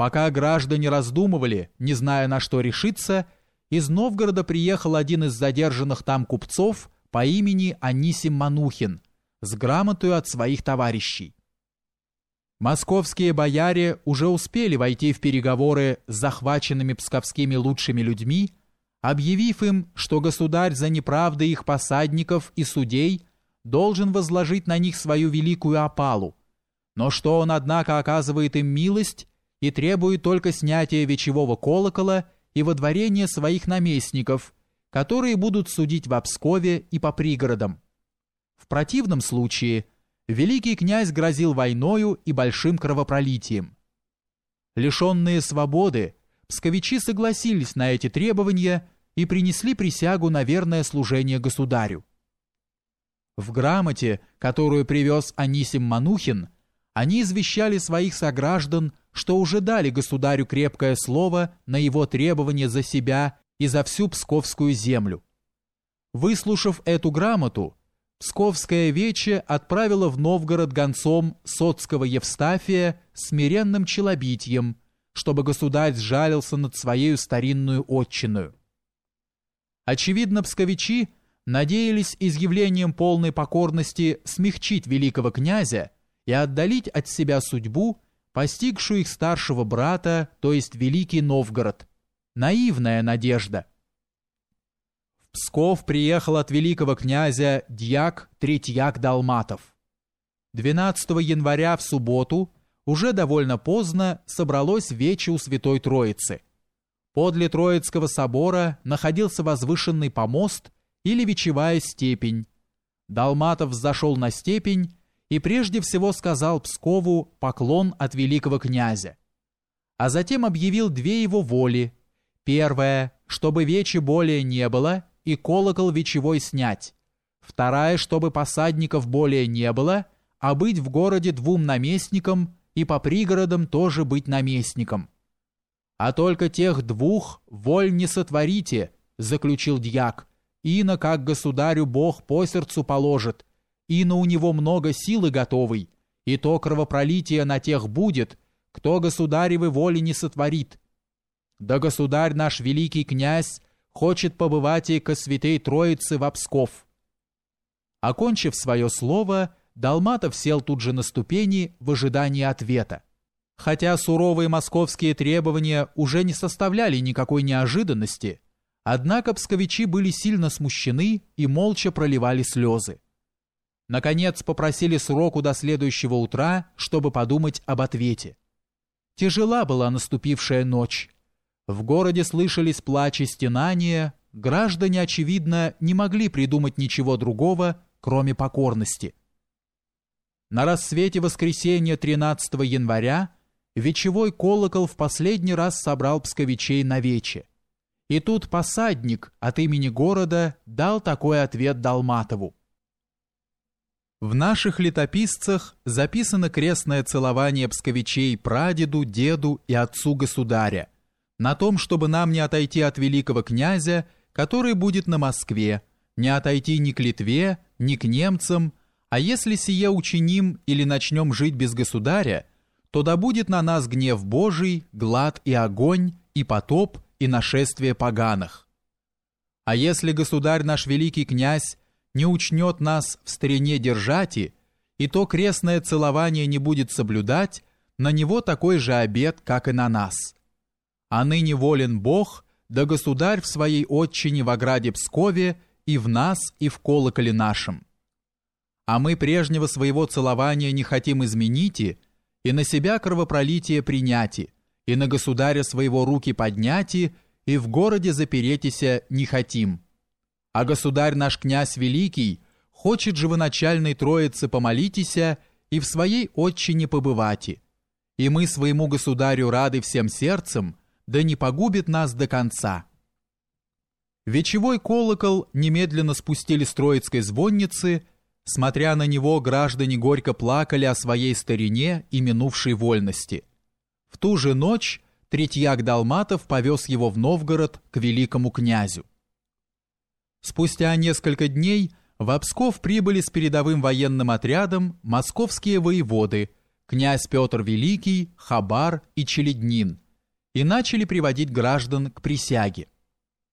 Пока граждане раздумывали, не зная на что решиться, из Новгорода приехал один из задержанных там купцов по имени Анисим Манухин с грамотой от своих товарищей. Московские бояре уже успели войти в переговоры с захваченными псковскими лучшими людьми, объявив им, что государь за неправды их посадников и судей должен возложить на них свою великую опалу, но что он, однако, оказывает им милость и требует только снятия вечевого колокола и водворения своих наместников, которые будут судить в Пскове и по пригородам. В противном случае – великий князь грозил войною и большим кровопролитием. Лишенные свободы, псковичи согласились на эти требования и принесли присягу на верное служение государю. В грамоте, которую привез Анисим Манухин, они извещали своих сограждан, что уже дали государю крепкое слово на его требования за себя и за всю псковскую землю. Выслушав эту грамоту, Псковская вече отправила в Новгород гонцом Соцкого Евстафия смиренным челобитием, чтобы государь сжалился над своей старинную отчиною. Очевидно, псковичи надеялись изъявлением полной покорности смягчить великого князя и отдалить от себя судьбу, постигшую их старшего брата, то есть Великий Новгород. Наивная надежда. Псков приехал от великого князя дьяк Третьяк Далматов. 12 января в субботу, уже довольно поздно, собралось вече у Святой Троицы. Подле Троицкого собора находился возвышенный помост или вечевая степень. Далматов зашел на степень и прежде всего сказал Пскову поклон от великого князя. А затем объявил две его воли. Первая, чтобы вечи более не было – и колокол вечевой снять. Вторая, чтобы посадников более не было, а быть в городе двум наместникам и по пригородам тоже быть наместником. А только тех двух воль не сотворите, заключил дьяк, ино как государю Бог по сердцу положит, ино у него много силы готовой, и то кровопролитие на тех будет, кто государевы воли не сотворит. Да государь наш великий князь хочет побывать и ко святой Троице в Псков. Окончив свое слово, Далматов сел тут же на ступени в ожидании ответа. Хотя суровые московские требования уже не составляли никакой неожиданности, однако псковичи были сильно смущены и молча проливали слезы. Наконец попросили сроку до следующего утра, чтобы подумать об ответе. Тяжела была наступившая ночь, в городе слышались плач и стенания, граждане, очевидно, не могли придумать ничего другого, кроме покорности. На рассвете воскресенья 13 января вечевой колокол в последний раз собрал псковичей на вече. И тут посадник от имени города дал такой ответ Далматову. В наших летописцах записано крестное целование псковичей прадеду, деду и отцу государя – на том, чтобы нам не отойти от великого князя, который будет на Москве, не отойти ни к Литве, ни к немцам, а если сие учиним или начнем жить без государя, то да будет на нас гнев Божий, глад и огонь, и потоп, и нашествие поганых. А если государь наш великий князь не учнет нас в старине держати, и то крестное целование не будет соблюдать, на него такой же обет, как и на нас» а ныне волен Бог, да государь в своей отчине в ограде Пскове и в нас, и в колоколе нашем. А мы прежнего своего целования не хотим изменить и, на себя кровопролитие принять, и на государя своего руки поднять, и в городе заперетися не хотим. А государь наш князь великий хочет живоначальной троице помолитеся и в своей отчине побывать. И мы своему государю рады всем сердцем, да не погубит нас до конца. Вечевой колокол немедленно спустили с Троицкой звонницы, смотря на него, граждане горько плакали о своей старине и минувшей вольности. В ту же ночь Третьяк Далматов повез его в Новгород к великому князю. Спустя несколько дней в Псков прибыли с передовым военным отрядом московские воеводы – князь Петр Великий, Хабар и Челеднин, и начали приводить граждан к присяге.